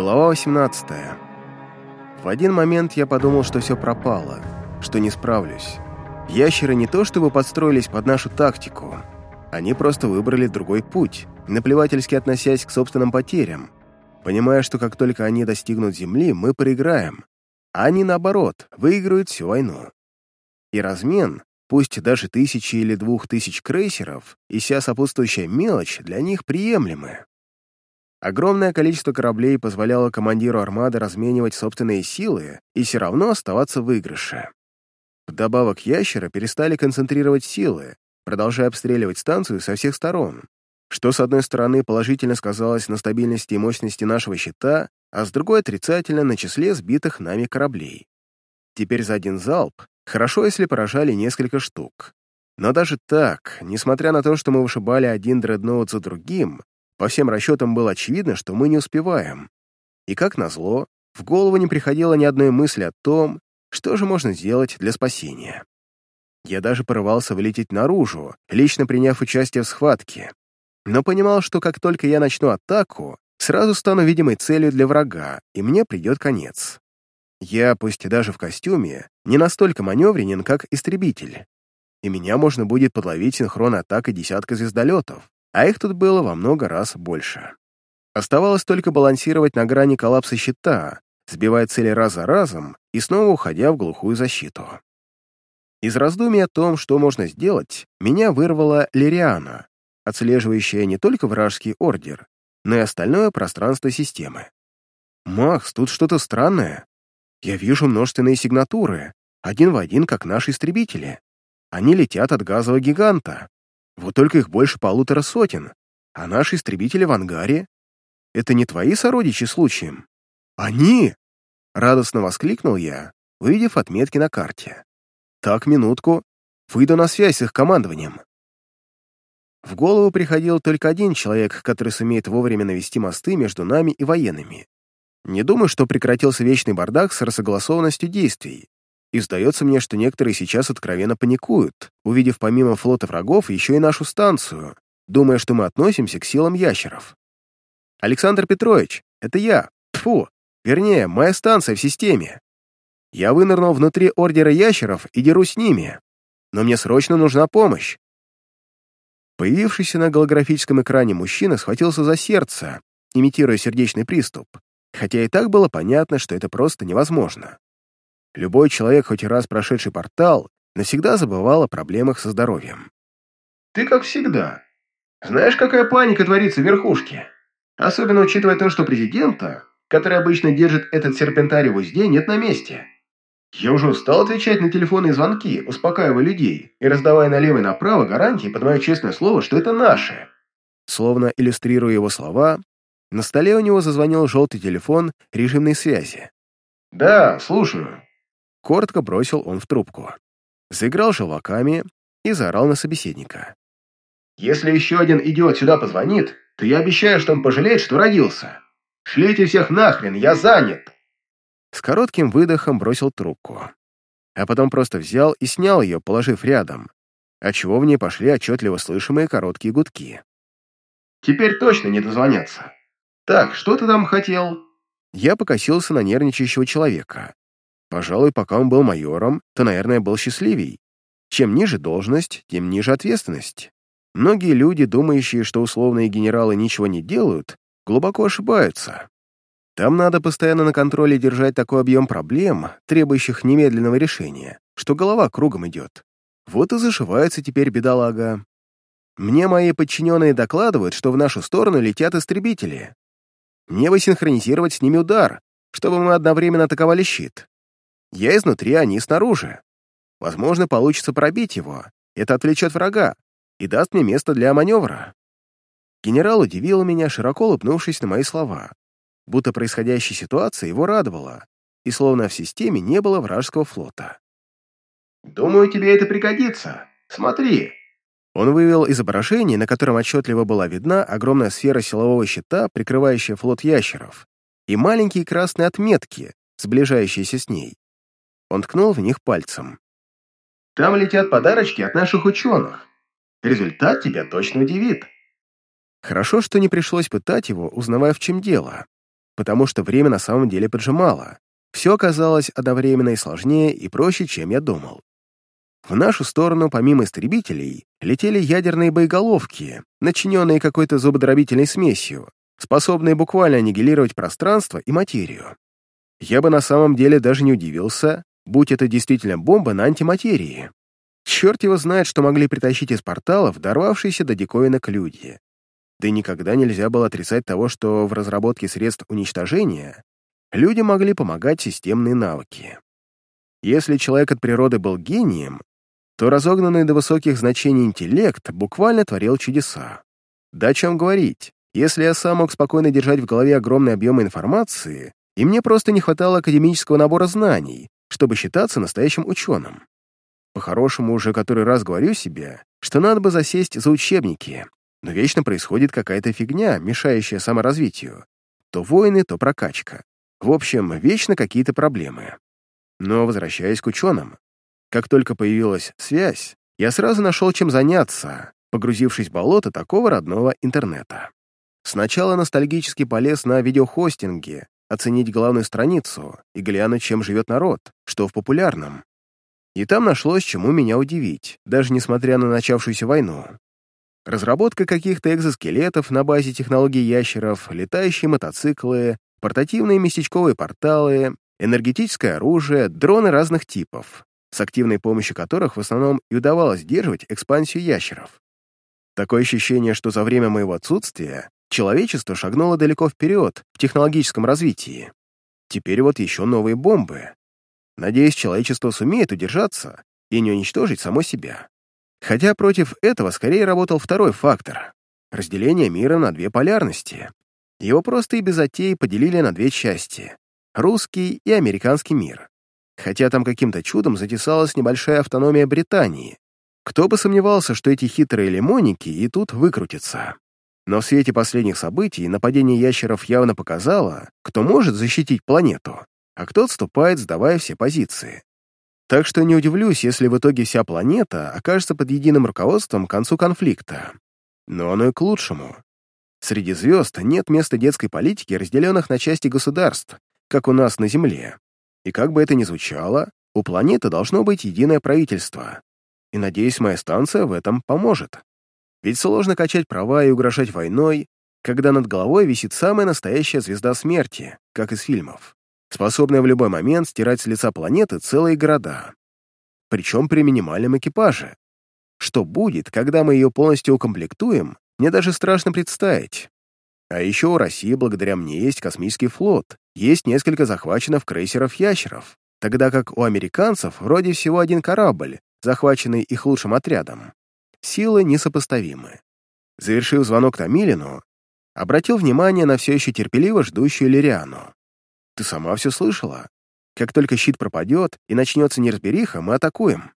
Глава 18. В один момент я подумал, что все пропало, что не справлюсь. Ящеры не то чтобы подстроились под нашу тактику, они просто выбрали другой путь, наплевательски относясь к собственным потерям, понимая, что как только они достигнут Земли, мы проиграем, а они, наоборот, выиграют всю войну. И размен, пусть даже тысячи или двух тысяч крейсеров, и вся сопутствующая мелочь для них приемлемы. Огромное количество кораблей позволяло командиру армады разменивать собственные силы и все равно оставаться в выигрыше. Вдобавок ящеры перестали концентрировать силы, продолжая обстреливать станцию со всех сторон, что, с одной стороны, положительно сказалось на стабильности и мощности нашего щита, а с другой — отрицательно на числе сбитых нами кораблей. Теперь за один залп хорошо, если поражали несколько штук. Но даже так, несмотря на то, что мы вышибали один дредноут за другим, по всем расчетам было очевидно, что мы не успеваем. И как назло, в голову не приходило ни одной мысли о том, что же можно сделать для спасения. Я даже порывался вылететь наружу, лично приняв участие в схватке, но понимал, что как только я начну атаку, сразу стану видимой целью для врага, и мне придет конец. Я, пусть даже в костюме, не настолько маневренен, как истребитель, и меня можно будет подловить синхронной атакой десятка звездолетов, а их тут было во много раз больше. Оставалось только балансировать на грани коллапса щита, сбивая цели раз за разом и снова уходя в глухую защиту. Из раздумий о том, что можно сделать, меня вырвала Лириана, отслеживающая не только вражеский ордер, но и остальное пространство системы. «Макс, тут что-то странное. Я вижу множественные сигнатуры, один в один, как наши истребители. Они летят от газового гиганта, вот только их больше полутора сотен, а наши истребители в ангаре. Это не твои сородичи случаем? Они! Радостно воскликнул я, увидев отметки на карте. Так, минутку, выйду на связь с их командованием. В голову приходил только один человек, который сумеет вовремя навести мосты между нами и военными. Не думаю, что прекратился вечный бардак с рассогласованностью действий, и сдается мне, что некоторые сейчас откровенно паникуют, увидев помимо флота врагов еще и нашу станцию, думая, что мы относимся к силам ящеров. Александр Петрович, это я. Тфу, вернее, моя станция в системе. Я вынырнул внутри ордера ящеров и дерусь с ними. Но мне срочно нужна помощь. Появившийся на голографическом экране мужчина схватился за сердце, имитируя сердечный приступ, хотя и так было понятно, что это просто невозможно. Любой человек, хоть и раз прошедший портал, навсегда забывал о проблемах со здоровьем. «Ты как всегда. Знаешь, какая паника творится в верхушке? Особенно учитывая то, что президента, который обычно держит этот серпентарий в узде, нет на месте. Я уже устал отвечать на телефонные звонки, успокаивая людей и раздавая налево и направо гарантии под мое честное слово, что это наше». Словно иллюстрируя его слова, на столе у него зазвонил желтый телефон режимной связи. «Да, слушаю». Коротко бросил он в трубку. Заиграл желваками и заорал на собеседника. «Если еще один идиот сюда позвонит, то я обещаю, что он пожалеет, что родился. Шлите всех нахрен, я занят!» С коротким выдохом бросил трубку. А потом просто взял и снял ее, положив рядом, отчего в ней пошли отчетливо слышимые короткие гудки. «Теперь точно не дозвонятся. Так, что ты там хотел?» Я покосился на нервничающего человека, Пожалуй, пока он был майором, то, наверное, был счастливей. Чем ниже должность, тем ниже ответственность. Многие люди, думающие, что условные генералы ничего не делают, глубоко ошибаются. Там надо постоянно на контроле держать такой объем проблем, требующих немедленного решения, что голова кругом идет. Вот и зашивается теперь бедолага. Мне мои подчиненные докладывают, что в нашу сторону летят истребители. Мне бы синхронизировать с ними удар, чтобы мы одновременно атаковали щит. Я изнутри, а они снаружи. Возможно, получится пробить его. Это отвлечет врага и даст мне место для маневра. Генерал удивил меня, широко улыбнувшись на мои слова. Будто происходящая ситуация его радовала, и словно в системе не было вражеского флота. «Думаю, тебе это пригодится. Смотри». Он вывел изображение, на котором отчетливо была видна огромная сфера силового щита, прикрывающая флот ящеров, и маленькие красные отметки, сближающиеся с ней. Он ткнул в них пальцем. «Там летят подарочки от наших ученых. Результат тебя точно удивит». Хорошо, что не пришлось пытать его, узнавая, в чем дело. потому что время на самом деле поджимало. Все оказалось одновременно и сложнее, и проще, чем я думал. В нашу сторону, помимо истребителей, летели ядерные боеголовки, начиненные какой-то зубодробительной смесью, способные буквально аннигилировать пространство и материю. Я бы на самом деле даже не удивился, будь это действительно бомба на антиматерии. Черт его знает, что могли притащить из порталов, дорвавшиеся до диковинок люди. Да и никогда нельзя было отрицать того, что в разработке средств уничтожения люди могли помогать системные навыки. Если человек от природы был гением, то разогнанный до высоких значений интеллект буквально творил чудеса. Да о чем говорить, если я сам мог спокойно держать в голове огромный объем информации, и мне просто не хватало академического набора знаний, чтобы считаться настоящим ученым. По-хорошему, уже который раз говорю себе, что надо бы засесть за учебники, но вечно происходит какая-то фигня, мешающая саморазвитию. То войны, то прокачка. В общем, вечно какие-то проблемы. Но возвращаясь к ученым, как только появилась связь, я сразу нашел чем заняться, погрузившись в болото такого родного интернета. Сначала ностальгически полез на видеохостинге, оценить главную страницу и глянуть, чем живет народ, что в популярном. И там нашлось, чему меня удивить, даже несмотря на начавшуюся войну. Разработка каких-то экзоскелетов на базе технологий ящеров, летающие мотоциклы, портативные местечковые порталы, энергетическое оружие, дроны разных типов, с активной помощью которых в основном и удавалось сдерживать экспансию ящеров. Такое ощущение, что за время моего отсутствия человечество шагнуло далеко вперед в технологическом развитии. Теперь вот еще новые бомбы. Надеюсь, человечество сумеет удержаться и не уничтожить само себя. Хотя против этого скорее работал второй фактор — разделение мира на две полярности. Его просто и без затей поделили на две части — русский и американский мир. Хотя там каким-то чудом затесалась небольшая автономия Британии. Кто бы сомневался, что эти хитрые лимоники и тут выкрутятся. Но в свете последних событий нападение ящеров явно показало, кто может защитить планету, а кто отступает, сдавая все позиции. Так что не удивлюсь, если в итоге вся планета окажется под единым руководством к концу конфликта. Но оно и к лучшему. Среди звезд нет места детской политики, разделенных на части государств, как у нас на Земле. И как бы это ни звучало, у планеты должно быть единое правительство. И, надеюсь, моя станция в этом поможет. Ведь сложно качать права и угрожать войной, когда над головой висит самая настоящая звезда смерти, как из фильмов способная в любой момент стирать с лица планеты целые города. Причем при минимальном экипаже. Что будет, когда мы ее полностью укомплектуем, мне даже страшно представить. А еще у России благодаря мне есть космический флот, есть несколько захваченных крейсеров-ящеров, тогда как у американцев вроде всего один корабль, захваченный их лучшим отрядом. Силы несопоставимы. Завершив звонок Томилину, обратил внимание на все еще терпеливо ждущую Лириану. Ты сама все слышала. Как только щит пропадет и начнется неразбериха, мы атакуем.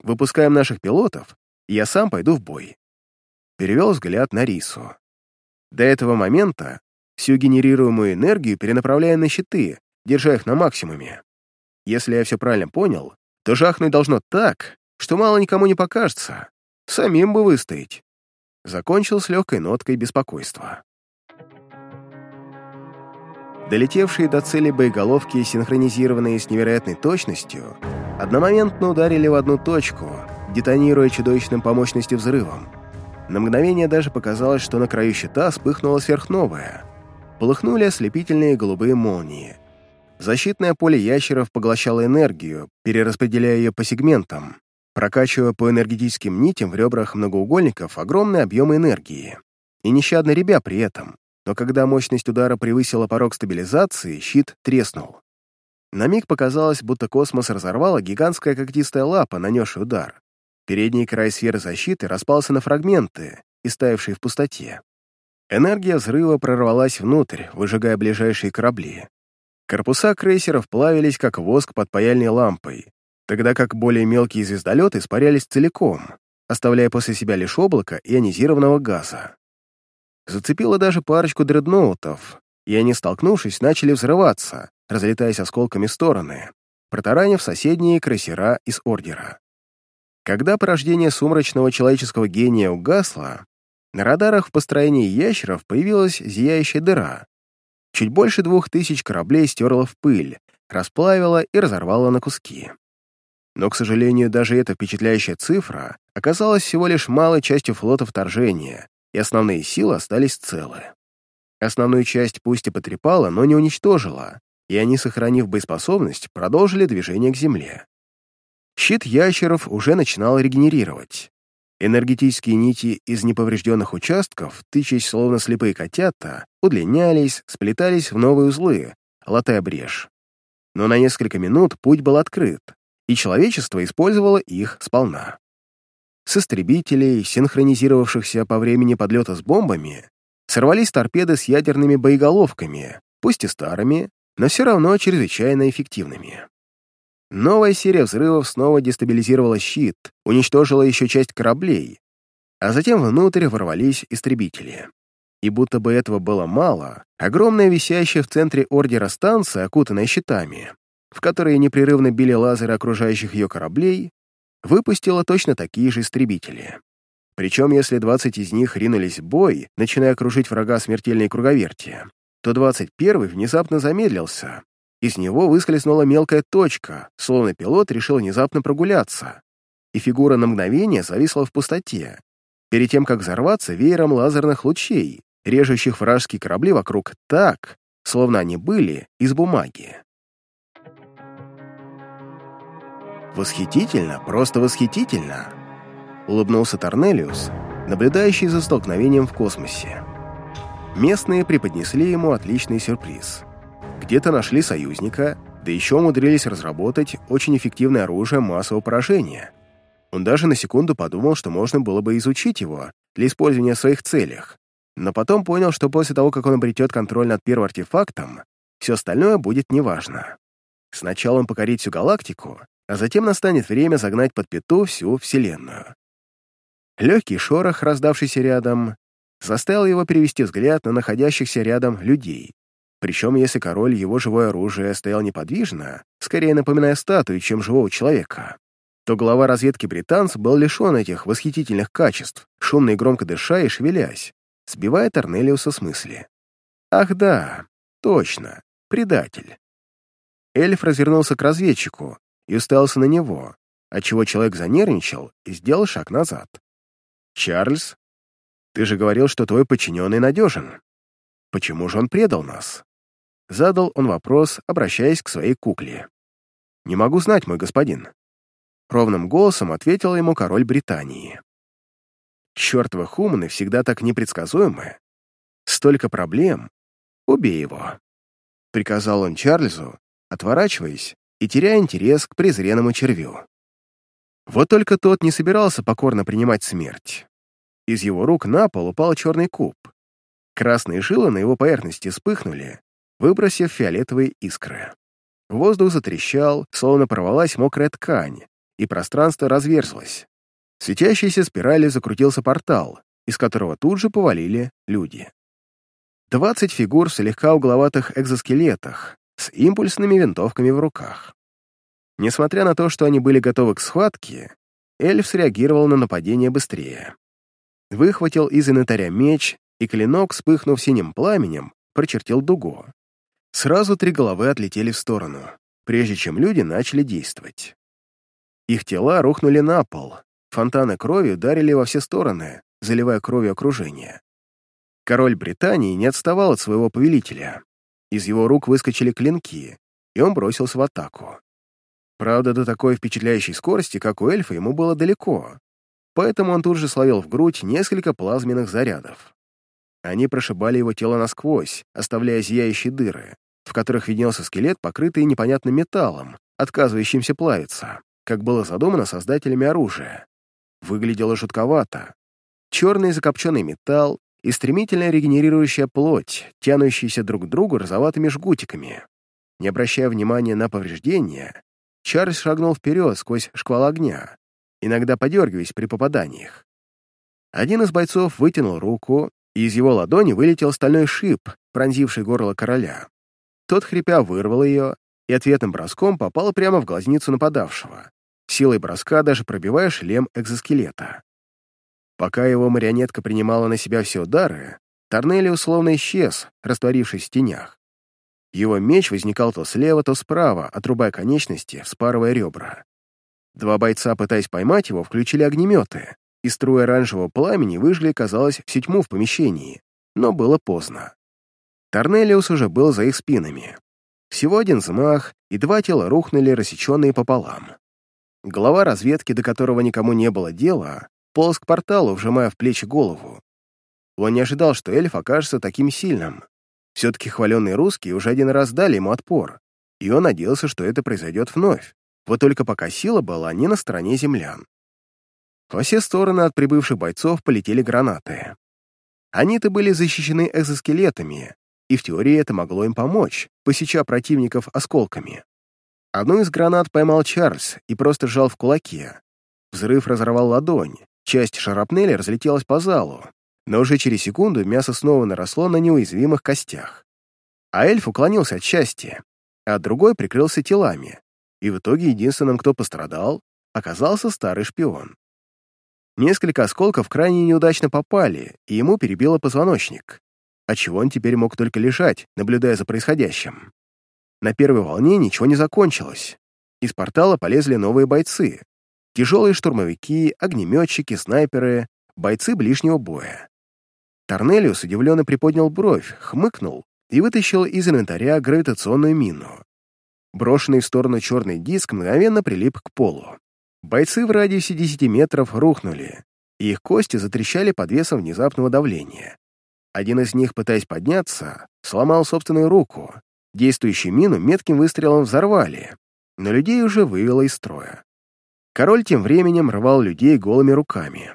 Выпускаем наших пилотов, и я сам пойду в бой. Перевел взгляд на Рису. До этого момента всю генерируемую энергию перенаправляем на щиты, держа их на максимуме. Если я все правильно понял, то жахнуть должно так, что мало никому не покажется. Самим бы выстоять. Закончил с легкой ноткой беспокойства. Долетевшие до цели боеголовки, синхронизированные с невероятной точностью, одномоментно ударили в одну точку, детонируя чудовищным по мощности взрывом. На мгновение даже показалось, что на краю щита вспыхнула сверхновая. Полыхнули ослепительные голубые молнии. Защитное поле ящеров поглощало энергию, перераспределяя ее по сегментам, прокачивая по энергетическим нитям в ребрах многоугольников огромные объемы энергии. И нещадно ребя при этом но когда мощность удара превысила порог стабилизации, щит треснул. На миг показалось, будто космос разорвала гигантская когтистая лапа, нанесшая удар. Передний край сферы защиты распался на фрагменты, истаявшие в пустоте. Энергия взрыва прорвалась внутрь, выжигая ближайшие корабли. Корпуса крейсеров плавились, как воск под паяльной лампой, тогда как более мелкие звездолеты испарялись целиком, оставляя после себя лишь облако ионизированного газа. Зацепило даже парочку дредноутов, и они, столкнувшись, начали взрываться, разлетаясь осколками в стороны, протаранив соседние крейсера из Ордера. Когда порождение сумрачного человеческого гения угасло, на радарах в построении ящеров появилась зияющая дыра. Чуть больше двух тысяч кораблей стерла в пыль, расплавила и разорвала на куски. Но, к сожалению, даже эта впечатляющая цифра оказалась всего лишь малой частью флота вторжения, и основные силы остались целы. Основную часть пусть и потрепала, но не уничтожила, и они, сохранив боеспособность, продолжили движение к Земле. Щит ящеров уже начинал регенерировать. Энергетические нити из неповрежденных участков, тычась словно слепые котята, удлинялись, сплетались в новые узлы, латая брешь. Но на несколько минут путь был открыт, и человечество использовало их сполна. С истребителей, синхронизировавшихся по времени подлета с бомбами, сорвались торпеды с ядерными боеголовками, пусть и старыми, но все равно чрезвычайно эффективными. Новая серия взрывов снова дестабилизировала щит, уничтожила еще часть кораблей, а затем внутрь ворвались истребители. И будто бы этого было мало, огромная висящая в центре ордера станция, окутанная щитами, в которые непрерывно били лазеры окружающих ее кораблей, выпустила точно такие же истребители. Причем, если 20 из них ринулись в бой, начиная кружить врага смертельной круговерти, то 21 внезапно замедлился. Из него выскользнула мелкая точка, словно пилот решил внезапно прогуляться, и фигура на мгновение зависла в пустоте, перед тем, как взорваться веером лазерных лучей, режущих вражеские корабли вокруг так, словно они были из бумаги. «Восхитительно, просто восхитительно!» — улыбнулся Торнелиус, наблюдающий за столкновением в космосе. Местные преподнесли ему отличный сюрприз. Где-то нашли союзника, да еще умудрились разработать очень эффективное оружие массового поражения. Он даже на секунду подумал, что можно было бы изучить его для использования в своих целях, но потом понял, что после того, как он обретет контроль над первым артефактом, все остальное будет неважно. Сначала он покорит всю галактику, а затем настанет время загнать под пету всю Вселенную. Легкий шорох, раздавшийся рядом, заставил его перевести взгляд на находящихся рядом людей. Причем, если король его живое оружие стоял неподвижно, скорее напоминая статую, чем живого человека, то глава разведки британц был лишен этих восхитительных качеств, шумно и громко дыша и шевелясь, сбивая Торнелиуса с мысли. «Ах да, точно, предатель». Эльф развернулся к разведчику, и уставился на него, отчего человек занервничал и сделал шаг назад. «Чарльз, ты же говорил, что твой подчиненный надежен. Почему же он предал нас?» Задал он вопрос, обращаясь к своей кукле. «Не могу знать, мой господин». Ровным голосом ответил ему король Британии. «Чёртовы хуманы всегда так непредсказуемы. Столько проблем. Убей его», — приказал он Чарльзу, отворачиваясь и теряя интерес к презренному червю. Вот только тот не собирался покорно принимать смерть. Из его рук на пол упал черный куб. Красные жилы на его поверхности вспыхнули, выбросив фиолетовые искры. Воздух затрещал, словно порвалась мокрая ткань, и пространство разверзлось. В светящейся спирали закрутился портал, из которого тут же повалили люди. Двадцать фигур в слегка угловатых экзоскелетах, с импульсными винтовками в руках. Несмотря на то, что они были готовы к схватке, эльф среагировал на нападение быстрее. Выхватил из инвентаря меч, и клинок, вспыхнув синим пламенем, прочертил дугу. Сразу три головы отлетели в сторону, прежде чем люди начали действовать. Их тела рухнули на пол, фонтаны крови ударили во все стороны, заливая кровью окружение. Король Британии не отставал от своего повелителя. Из его рук выскочили клинки, и он бросился в атаку. Правда, до такой впечатляющей скорости, как у эльфа, ему было далеко, поэтому он тут же словил в грудь несколько плазменных зарядов. Они прошибали его тело насквозь, оставляя зияющие дыры, в которых виднелся скелет, покрытый непонятным металлом, отказывающимся плавиться, как было задумано создателями оружия. Выглядело жутковато. Черный закопченный металл, и стремительно регенерирующая плоть, тянущаяся друг к другу розоватыми жгутиками. Не обращая внимания на повреждения, Чарльз шагнул вперед сквозь шквал огня, иногда подергиваясь при попаданиях. Один из бойцов вытянул руку, и из его ладони вылетел стальной шип, пронзивший горло короля. Тот, хрипя, вырвал ее и ответным броском попал прямо в глазницу нападавшего, силой броска даже пробивая шлем экзоскелета. Пока его марионетка принимала на себя все удары, Торнелли условно исчез, растворившись в тенях. Его меч возникал то слева, то справа, отрубая конечности, вспарывая ребра. Два бойца, пытаясь поймать его, включили огнеметы, и струя оранжевого пламени выжгли, казалось, всю тьму в помещении, но было поздно. Торнелиус уже был за их спинами. Всего один взмах, и два тела рухнули, рассеченные пополам. Глава разведки, до которого никому не было дела, полз к порталу, вжимая в плечи голову. Он не ожидал, что эльф окажется таким сильным. Все-таки хваленные русские уже один раз дали ему отпор, и он надеялся, что это произойдет вновь. Вот только пока сила была не на стороне землян. Во все стороны от прибывших бойцов полетели гранаты. Они-то были защищены экзоскелетами, и в теории это могло им помочь, посеча противников осколками. Одну из гранат поймал Чарльз и просто сжал в кулаке. Взрыв разорвал ладонь, часть шарапнели разлетелась по залу, но уже через секунду мясо снова наросло на неуязвимых костях. А эльф уклонился от счастья, а другой прикрылся телами, и в итоге единственным, кто пострадал, оказался старый шпион. Несколько осколков крайне неудачно попали, и ему перебило позвоночник, отчего он теперь мог только лежать, наблюдая за происходящим. На первой волне ничего не закончилось. Из портала полезли новые бойцы. Тяжелые штурмовики, огнеметчики, снайперы, бойцы ближнего боя. Торнелиус удивленно приподнял бровь, хмыкнул и вытащил из инвентаря гравитационную мину. Брошенный в сторону черный диск мгновенно прилип к полу. Бойцы в радиусе 10 метров рухнули, и их кости затрещали под весом внезапного давления. Один из них, пытаясь подняться, сломал собственную руку. Действующую мину метким выстрелом взорвали, но людей уже вывело из строя. Король тем временем рвал людей голыми руками.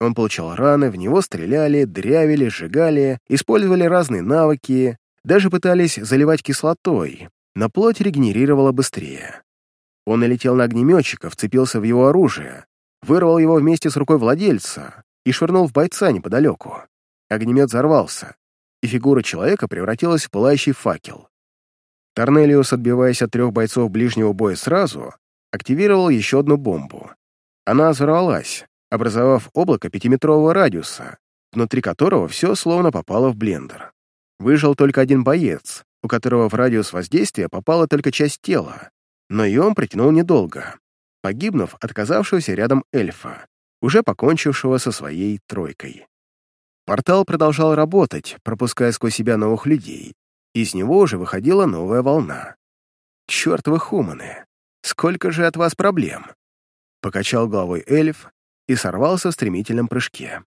Он получал раны, в него стреляли, дрявили, сжигали, использовали разные навыки, даже пытались заливать кислотой, но плоть регенерировала быстрее. Он налетел на огнеметчика, вцепился в его оружие, вырвал его вместе с рукой владельца и швырнул в бойца неподалеку. Огнемет взорвался, и фигура человека превратилась в пылающий факел. Торнелиус, отбиваясь от трех бойцов ближнего боя сразу, активировал еще одну бомбу. Она взорвалась, образовав облако пятиметрового радиуса, внутри которого все словно попало в блендер. Выжил только один боец, у которого в радиус воздействия попала только часть тела, но и он притянул недолго, погибнув отказавшегося рядом эльфа, уже покончившего со своей тройкой. Портал продолжал работать, пропуская сквозь себя новых людей. Из него уже выходила новая волна. «Черт вы, хуманы! Сколько же от вас проблем!» Покачал головой эльф и сорвался в стремительном прыжке.